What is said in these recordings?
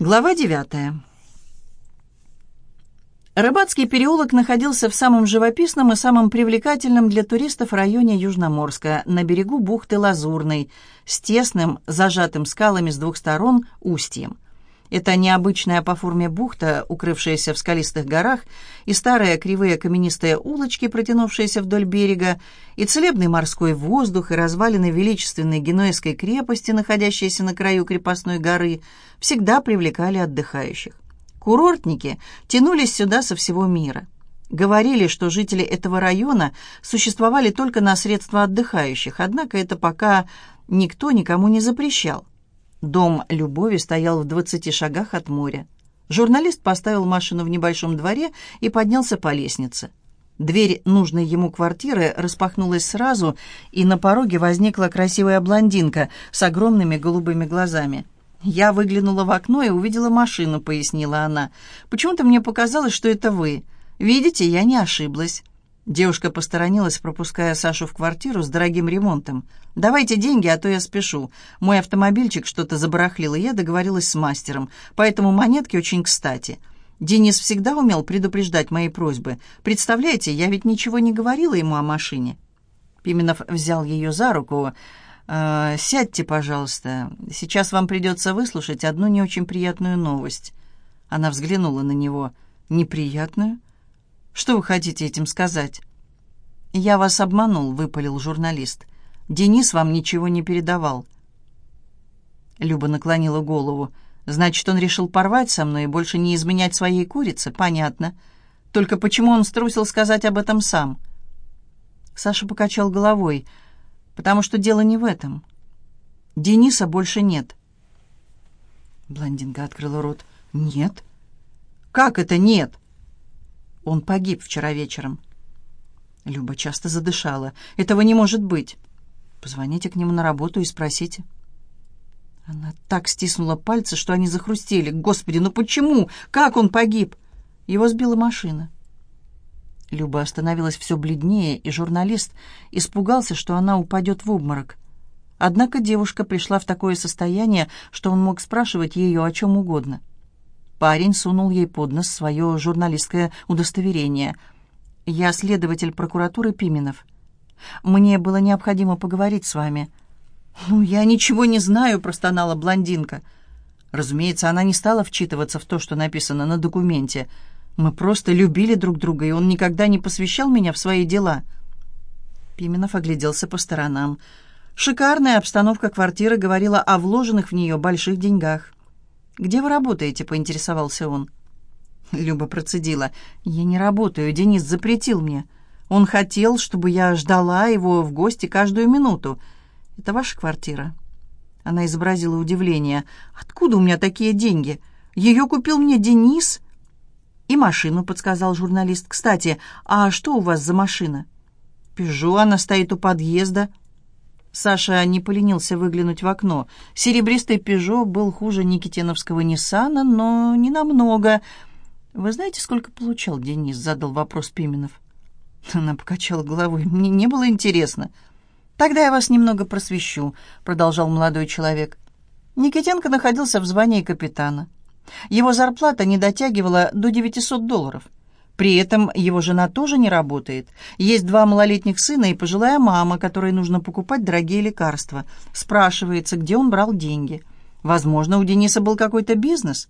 Глава девятая. Рыбацкий переулок находился в самом живописном и самом привлекательном для туристов районе Южноморска, на берегу бухты Лазурной, с тесным, зажатым скалами с двух сторон, устьем. Это необычная по форме бухта, укрывшаяся в скалистых горах, и старые кривые каменистые улочки, протянувшиеся вдоль берега, и целебный морской воздух, и развалины величественной генуэзской крепости, находящейся на краю крепостной горы, всегда привлекали отдыхающих. Курортники тянулись сюда со всего мира. Говорили, что жители этого района существовали только на средства отдыхающих, однако это пока никто никому не запрещал. Дом Любови стоял в двадцати шагах от моря. Журналист поставил машину в небольшом дворе и поднялся по лестнице. Дверь нужной ему квартиры распахнулась сразу, и на пороге возникла красивая блондинка с огромными голубыми глазами. «Я выглянула в окно и увидела машину», — пояснила она. «Почему-то мне показалось, что это вы. Видите, я не ошиблась». Девушка посторонилась, пропуская Сашу в квартиру с дорогим ремонтом. «Давайте деньги, а то я спешу. Мой автомобильчик что-то забарахлил, и я договорилась с мастером, поэтому монетки очень кстати». Денис всегда умел предупреждать мои просьбы. Представляете, я ведь ничего не говорила ему о машине. Пименов взял ее за руку. «Э, «Сядьте, пожалуйста. Сейчас вам придется выслушать одну не очень приятную новость». Она взглянула на него. «Неприятную?» Что вы хотите этим сказать?» «Я вас обманул», — выпалил журналист. «Денис вам ничего не передавал». Люба наклонила голову. «Значит, он решил порвать со мной и больше не изменять своей курице? Понятно. Только почему он струсил сказать об этом сам?» Саша покачал головой. «Потому что дело не в этом. Дениса больше нет». Блондинка открыла рот. «Нет». «Как это нет?» Он погиб вчера вечером». Люба часто задышала. «Этого не может быть. Позвоните к нему на работу и спросите». Она так стиснула пальцы, что они захрустели. «Господи, ну почему? Как он погиб?» Его сбила машина. Люба остановилась все бледнее, и журналист испугался, что она упадет в обморок. Однако девушка пришла в такое состояние, что он мог спрашивать ее о чем угодно. Парень сунул ей под нос свое журналистское удостоверение. «Я следователь прокуратуры Пименов. Мне было необходимо поговорить с вами». «Ну, я ничего не знаю», — простонала блондинка. Разумеется, она не стала вчитываться в то, что написано на документе. «Мы просто любили друг друга, и он никогда не посвящал меня в свои дела». Пименов огляделся по сторонам. Шикарная обстановка квартиры говорила о вложенных в нее больших деньгах. «Где вы работаете?» — поинтересовался он. Люба процедила. «Я не работаю, Денис запретил мне. Он хотел, чтобы я ждала его в гости каждую минуту. Это ваша квартира?» Она изобразила удивление. «Откуда у меня такие деньги? Ее купил мне Денис?» «И машину», — подсказал журналист. «Кстати, а что у вас за машина?» «Пежо, она стоит у подъезда». Саша не поленился выглянуть в окно. Серебристый «Пежо» был хуже никитиновского «Ниссана», но не намного. «Вы знаете, сколько получал Денис?» — задал вопрос Пименов. Она покачала головой. «Мне не было интересно». «Тогда я вас немного просвещу», — продолжал молодой человек. Никитенко находился в звании капитана. Его зарплата не дотягивала до 900 долларов. При этом его жена тоже не работает. Есть два малолетних сына и пожилая мама, которой нужно покупать дорогие лекарства. Спрашивается, где он брал деньги. Возможно, у Дениса был какой-то бизнес.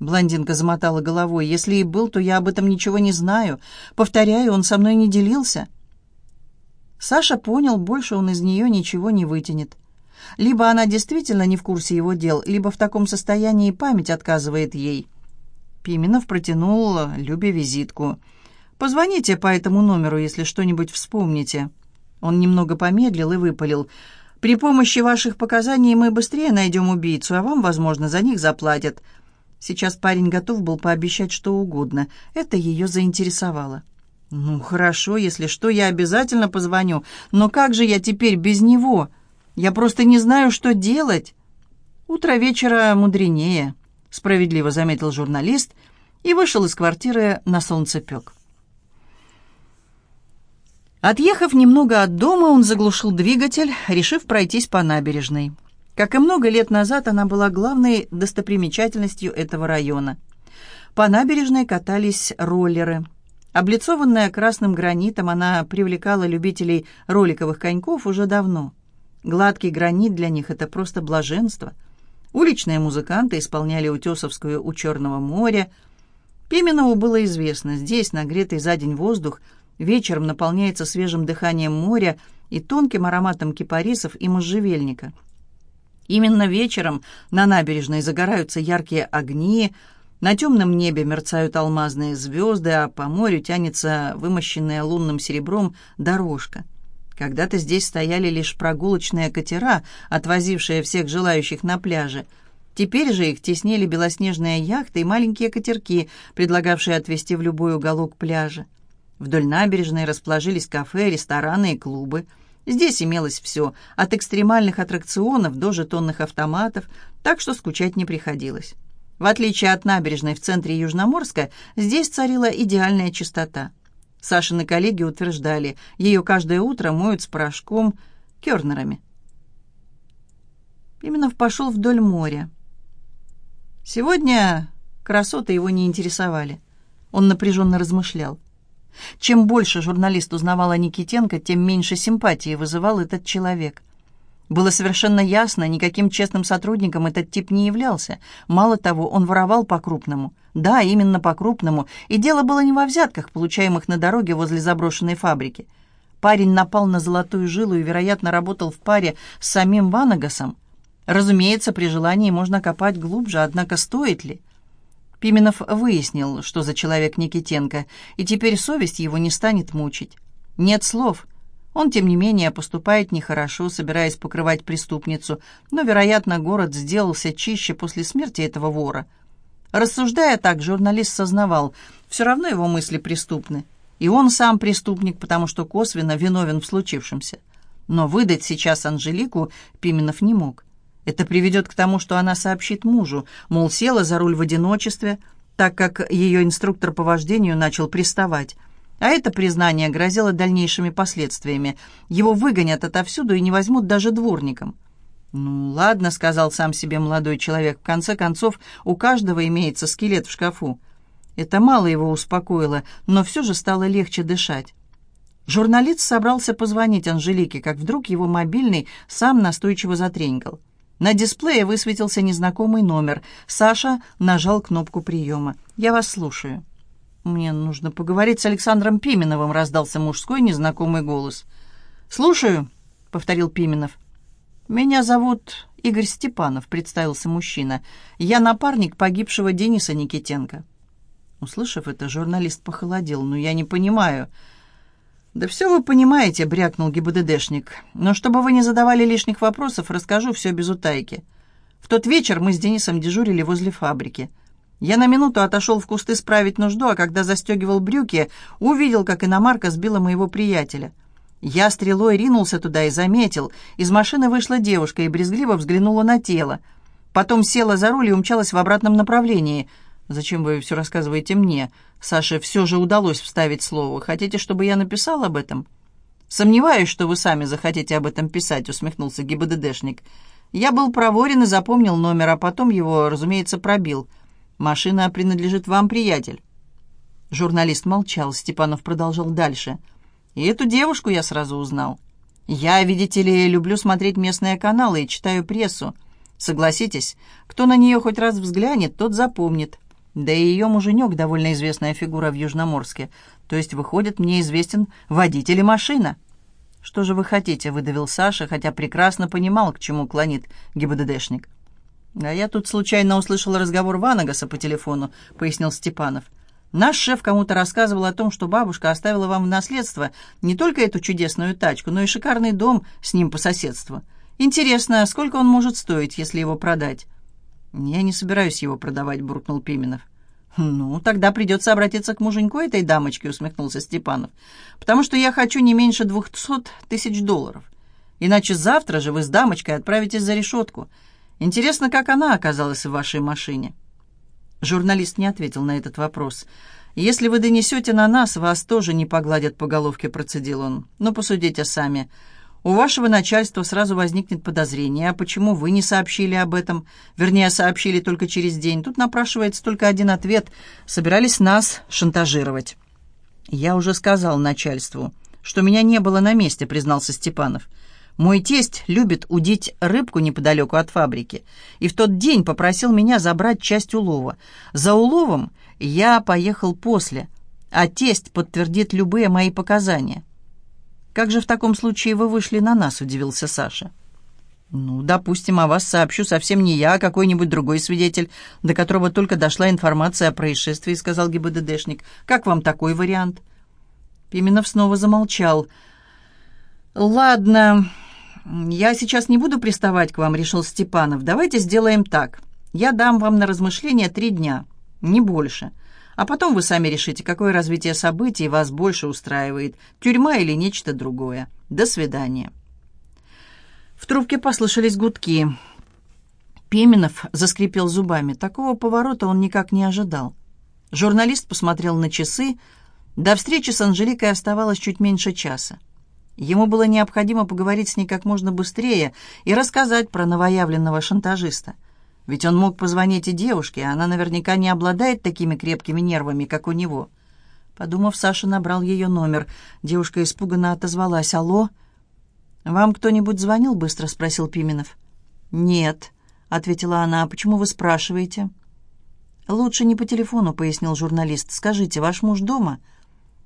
Блондинка замотала головой. Если и был, то я об этом ничего не знаю. Повторяю, он со мной не делился. Саша понял, больше он из нее ничего не вытянет. Либо она действительно не в курсе его дел, либо в таком состоянии память отказывает ей. Пименов протянул Любе визитку. «Позвоните по этому номеру, если что-нибудь вспомните». Он немного помедлил и выпалил. «При помощи ваших показаний мы быстрее найдем убийцу, а вам, возможно, за них заплатят». Сейчас парень готов был пообещать что угодно. Это ее заинтересовало. «Ну, хорошо, если что, я обязательно позвоню. Но как же я теперь без него? Я просто не знаю, что делать». «Утро вечера мудренее» справедливо заметил журналист и вышел из квартиры на солнцепек. Отъехав немного от дома, он заглушил двигатель, решив пройтись по набережной. Как и много лет назад, она была главной достопримечательностью этого района. По набережной катались роллеры. Облицованная красным гранитом, она привлекала любителей роликовых коньков уже давно. Гладкий гранит для них — это просто блаженство. Уличные музыканты исполняли утесовскую у Черного моря. Пименову было известно, здесь, нагретый за день воздух, вечером наполняется свежим дыханием моря и тонким ароматом кипарисов и можжевельника — Именно вечером на набережной загораются яркие огни, на темном небе мерцают алмазные звезды, а по морю тянется вымощенная лунным серебром дорожка. Когда-то здесь стояли лишь прогулочные катера, отвозившие всех желающих на пляже. Теперь же их теснили белоснежные яхты и маленькие катерки, предлагавшие отвезти в любой уголок пляжа. Вдоль набережной расположились кафе, рестораны и клубы – Здесь имелось все, от экстремальных аттракционов до жетонных автоматов, так что скучать не приходилось. В отличие от набережной в центре Южноморска, здесь царила идеальная чистота. Сашины коллеги утверждали, ее каждое утро моют с порошком, кернерами. Именов пошел вдоль моря. Сегодня красоты его не интересовали. Он напряженно размышлял. Чем больше журналист узнавал о Никитенко, тем меньше симпатии вызывал этот человек. Было совершенно ясно, никаким честным сотрудником этот тип не являлся. Мало того, он воровал по-крупному. Да, именно по-крупному. И дело было не во взятках, получаемых на дороге возле заброшенной фабрики. Парень напал на золотую жилу и, вероятно, работал в паре с самим Ванагасом. Разумеется, при желании можно копать глубже, однако стоит ли? Пименов выяснил, что за человек Никитенко, и теперь совесть его не станет мучить. Нет слов. Он, тем не менее, поступает нехорошо, собираясь покрывать преступницу, но, вероятно, город сделался чище после смерти этого вора. Рассуждая так, журналист сознавал, все равно его мысли преступны. И он сам преступник, потому что косвенно виновен в случившемся. Но выдать сейчас Анжелику Пименов не мог. Это приведет к тому, что она сообщит мужу, мол, села за руль в одиночестве, так как ее инструктор по вождению начал приставать. А это признание грозило дальнейшими последствиями. Его выгонят отовсюду и не возьмут даже дворником. «Ну, ладно», — сказал сам себе молодой человек, — «в конце концов, у каждого имеется скелет в шкафу». Это мало его успокоило, но все же стало легче дышать. Журналист собрался позвонить Анжелике, как вдруг его мобильный сам настойчиво затренькал. На дисплее высветился незнакомый номер. Саша нажал кнопку приема. «Я вас слушаю». «Мне нужно поговорить с Александром Пименовым», — раздался мужской незнакомый голос. «Слушаю», — повторил Пименов. «Меня зовут Игорь Степанов», — представился мужчина. «Я напарник погибшего Дениса Никитенко». Услышав это, журналист похолодел. «Ну, я не понимаю». «Да все вы понимаете», — брякнул ГИБДДшник. «Но чтобы вы не задавали лишних вопросов, расскажу все без утайки. В тот вечер мы с Денисом дежурили возле фабрики. Я на минуту отошел в кусты справить нужду, а когда застегивал брюки, увидел, как иномарка сбила моего приятеля. Я стрелой ринулся туда и заметил. Из машины вышла девушка и брезгливо взглянула на тело. Потом села за руль и умчалась в обратном направлении — «Зачем вы все рассказываете мне?» Саше все же удалось вставить слово. «Хотите, чтобы я написал об этом?» «Сомневаюсь, что вы сами захотите об этом писать», — усмехнулся ГИБДДшник. «Я был проворен и запомнил номер, а потом его, разумеется, пробил. Машина принадлежит вам, приятель». Журналист молчал, Степанов продолжал дальше. «И эту девушку я сразу узнал. Я, видите ли, люблю смотреть местные каналы и читаю прессу. Согласитесь, кто на нее хоть раз взглянет, тот запомнит. Да и ее муженек довольно известная фигура в Южноморске. То есть, выходит, мне известен водитель и машина. «Что же вы хотите?» — выдавил Саша, хотя прекрасно понимал, к чему клонит ГИБДДшник. «А я тут случайно услышал разговор Ванагаса по телефону», — пояснил Степанов. «Наш шеф кому-то рассказывал о том, что бабушка оставила вам в наследство не только эту чудесную тачку, но и шикарный дом с ним по соседству. Интересно, сколько он может стоить, если его продать?» «Я не собираюсь его продавать», — буркнул Пименов. «Ну, тогда придется обратиться к муженьку этой дамочки», — усмехнулся Степанов. «Потому что я хочу не меньше двухсот тысяч долларов. Иначе завтра же вы с дамочкой отправитесь за решетку. Интересно, как она оказалась в вашей машине?» Журналист не ответил на этот вопрос. «Если вы донесете на нас, вас тоже не погладят по головке», — процедил он. «Но посудите сами. У вашего начальства сразу возникнет подозрение, а почему вы не сообщили об этом? Вернее, сообщили только через день. Тут напрашивается только один ответ. Собирались нас шантажировать. Я уже сказал начальству, что меня не было на месте, признался Степанов. Мой тесть любит удить рыбку неподалеку от фабрики, и в тот день попросил меня забрать часть улова. За уловом я поехал после, а тесть подтвердит любые мои показания. «Как же в таком случае вы вышли на нас?» – удивился Саша. «Ну, допустим, о вас сообщу совсем не я, а какой-нибудь другой свидетель, до которого только дошла информация о происшествии», – сказал ГИБДДшник. «Как вам такой вариант?» Пименов снова замолчал. «Ладно, я сейчас не буду приставать к вам», — решил Степанов. «Давайте сделаем так. Я дам вам на размышление три дня, не больше. А потом вы сами решите, какое развитие событий вас больше устраивает, тюрьма или нечто другое. До свидания». В трубке послышались гудки. Пименов заскрипел зубами. Такого поворота он никак не ожидал. Журналист посмотрел на часы. До встречи с Анжеликой оставалось чуть меньше часа. Ему было необходимо поговорить с ней как можно быстрее и рассказать про новоявленного шантажиста. Ведь он мог позвонить и девушке, а она наверняка не обладает такими крепкими нервами, как у него. Подумав, Саша набрал ее номер. Девушка испуганно отозвалась. «Алло?» «Вам кто-нибудь звонил?» — быстро спросил Пименов. «Нет», — ответила она. «А почему вы спрашиваете?» «Лучше не по телефону», — пояснил журналист. «Скажите, ваш муж дома?»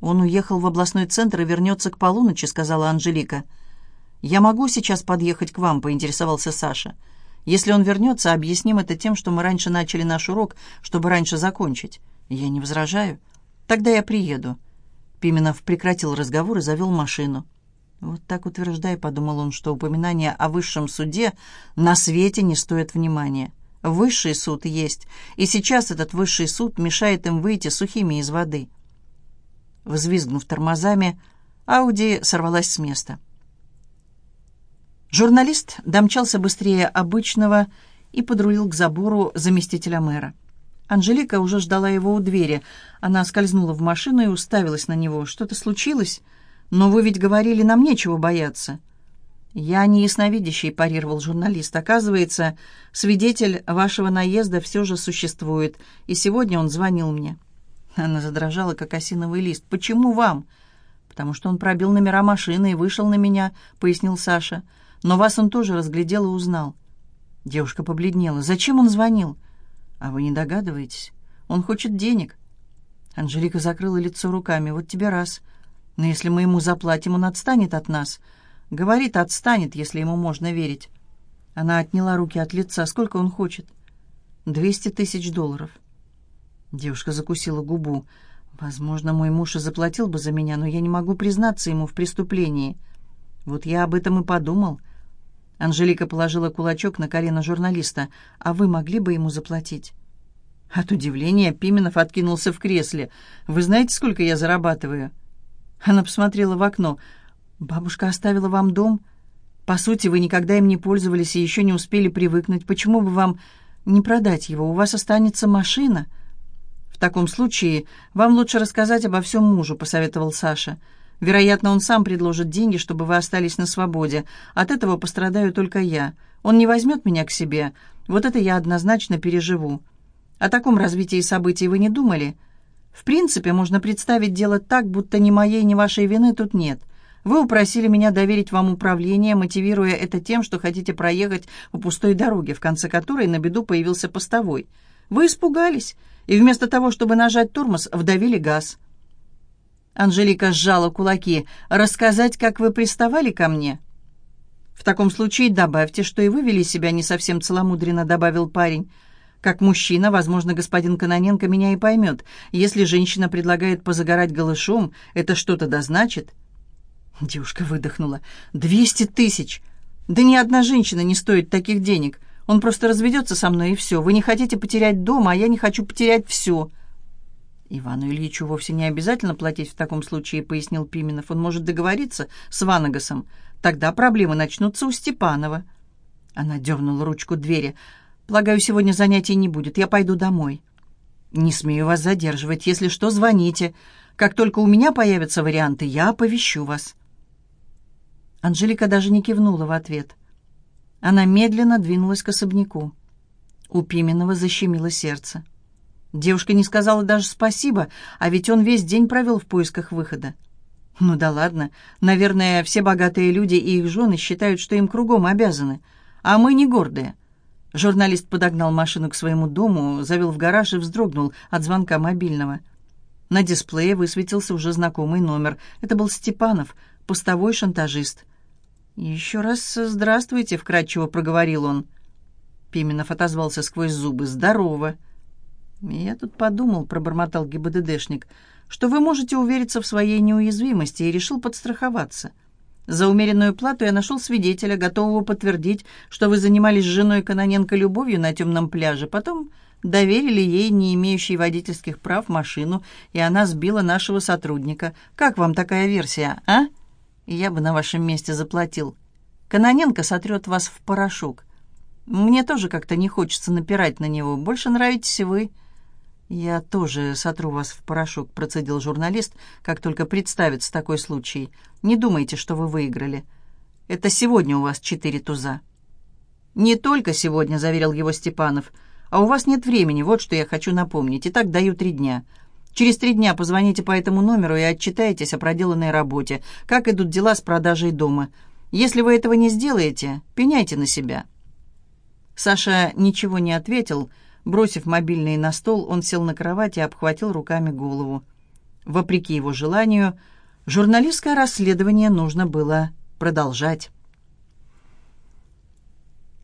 «Он уехал в областной центр и вернется к полуночи», — сказала Анжелика. «Я могу сейчас подъехать к вам?» — поинтересовался Саша. «Если он вернется, объясним это тем, что мы раньше начали наш урок, чтобы раньше закончить. Я не возражаю. Тогда я приеду». Пименов прекратил разговор и завел машину. «Вот так утверждай», — подумал он, что упоминание о высшем суде на свете не стоит внимания. Высший суд есть, и сейчас этот высший суд мешает им выйти сухими из воды. Взвизгнув тормозами, Ауди сорвалась с места. Журналист домчался быстрее обычного и подрулил к забору заместителя мэра. Анжелика уже ждала его у двери. Она скользнула в машину и уставилась на него. «Что-то случилось? Но вы ведь говорили, нам нечего бояться». «Я не ясновидящий», — парировал журналист. «Оказывается, свидетель вашего наезда все же существует, и сегодня он звонил мне». Она задрожала, как осиновый лист. «Почему вам?» «Потому что он пробил номера машины и вышел на меня», — пояснил Саша. «Но вас он тоже разглядел и узнал». Девушка побледнела. «Зачем он звонил?» «А вы не догадываетесь? Он хочет денег». Анжелика закрыла лицо руками. «Вот тебе раз. Но если мы ему заплатим, он отстанет от нас». Говорит, отстанет, если ему можно верить. Она отняла руки от лица. «Сколько он хочет?» «Двести тысяч долларов». Девушка закусила губу. «Возможно, мой муж и заплатил бы за меня, но я не могу признаться ему в преступлении. Вот я об этом и подумал». Анжелика положила кулачок на колено журналиста. «А вы могли бы ему заплатить?» От удивления Пименов откинулся в кресле. «Вы знаете, сколько я зарабатываю?» Она посмотрела в окно. «Бабушка оставила вам дом? По сути, вы никогда им не пользовались и еще не успели привыкнуть. Почему бы вам не продать его? У вас останется машина». «В таком случае вам лучше рассказать обо всем мужу», — посоветовал Саша. «Вероятно, он сам предложит деньги, чтобы вы остались на свободе. От этого пострадаю только я. Он не возьмет меня к себе. Вот это я однозначно переживу. О таком развитии событий вы не думали? В принципе, можно представить дело так, будто ни моей, ни вашей вины тут нет. Вы упросили меня доверить вам управление, мотивируя это тем, что хотите проехать по пустой дороге, в конце которой на беду появился постовой. Вы испугались и вместо того, чтобы нажать тормоз, вдавили газ. Анжелика сжала кулаки. «Рассказать, как вы приставали ко мне?» «В таком случае добавьте, что и вы вели себя не совсем целомудренно», — добавил парень. «Как мужчина, возможно, господин Каноненко меня и поймет. Если женщина предлагает позагорать голышом, это что-то да значит?» Девушка выдохнула. «Двести тысяч! Да ни одна женщина не стоит таких денег. Он просто разведется со мной, и все. Вы не хотите потерять дом, а я не хочу потерять все». «Ивану Ильичу вовсе не обязательно платить в таком случае», — пояснил Пименов. «Он может договориться с Ванагасом. Тогда проблемы начнутся у Степанова». Она дернула ручку двери. «Полагаю, сегодня занятий не будет. Я пойду домой». «Не смею вас задерживать. Если что, звоните. Как только у меня появятся варианты, я оповещу вас». Анжелика даже не кивнула в ответ. Она медленно двинулась к особняку. У Пименова защемило сердце. Девушка не сказала даже спасибо, а ведь он весь день провел в поисках выхода. Ну да ладно, наверное, все богатые люди и их жены считают, что им кругом обязаны, а мы не гордые. Журналист подогнал машину к своему дому, завел в гараж и вздрогнул от звонка мобильного. На дисплее высветился уже знакомый номер. Это был Степанов, постовой шантажист. «Еще раз здравствуйте», — вкратчиво проговорил он. Пименов отозвался сквозь зубы. «Здорово». «Я тут подумал», — пробормотал ГИБДДшник, «что вы можете увериться в своей неуязвимости и решил подстраховаться. За умеренную плату я нашел свидетеля, готового подтвердить, что вы занимались с женой Каноненко любовью на темном пляже. Потом доверили ей, не имеющей водительских прав, машину, и она сбила нашего сотрудника. Как вам такая версия, а? Я бы на вашем месте заплатил. Каноненко сотрет вас в порошок. Мне тоже как-то не хочется напирать на него. Больше нравитесь вы». «Я тоже сотру вас в порошок», — процедил журналист, как только представится такой случай. «Не думайте, что вы выиграли. Это сегодня у вас четыре туза». «Не только сегодня», — заверил его Степанов. «А у вас нет времени, вот что я хочу напомнить. Итак, даю три дня. Через три дня позвоните по этому номеру и отчитайтесь о проделанной работе, как идут дела с продажей дома. Если вы этого не сделаете, пеняйте на себя». Саша ничего не ответил. Бросив мобильный на стол, он сел на кровать и обхватил руками голову. Вопреки его желанию, журналистское расследование нужно было продолжать.